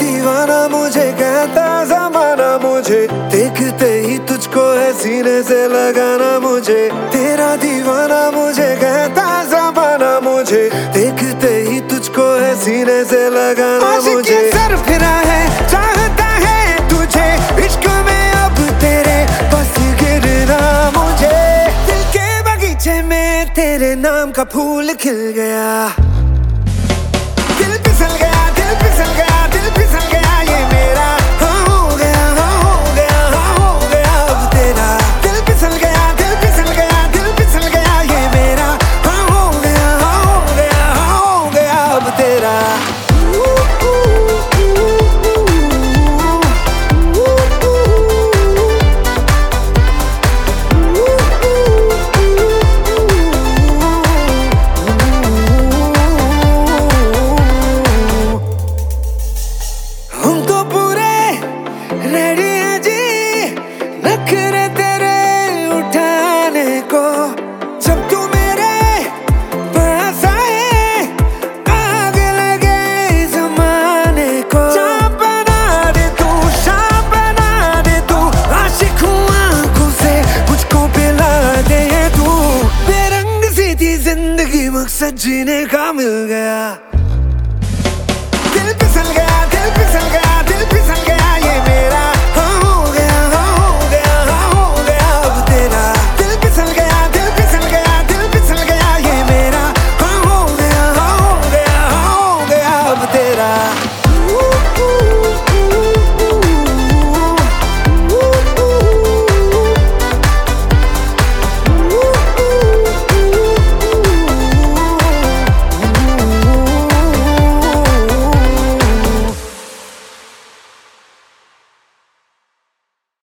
दीवाना मुझे कहता जमाना मुझे। देखते ही तुझको है सीने से लगाना मुझे। तेरा दीवाना मुझे कहता जमाना मुझे। देखते ही तुझको है सीने से लगाना मुझे। सर फिरा है चाहता है तुझे। इश्क में अब तेरे बस गिरना मुझे। दिल के बगीचे में तेरे नाम का फूल खिल गया। रेडी जी, नखरे तेरे उठाने को। जब तू मेरे पास आए, आग लगे जमाने को। चाँद बना दे तू शाम बना दे तू। आशिक हूँ आँखों से, मुझको पिला दे तू। बेरंग सी थी ज़िंदगी मकसद जीने का मिल गया।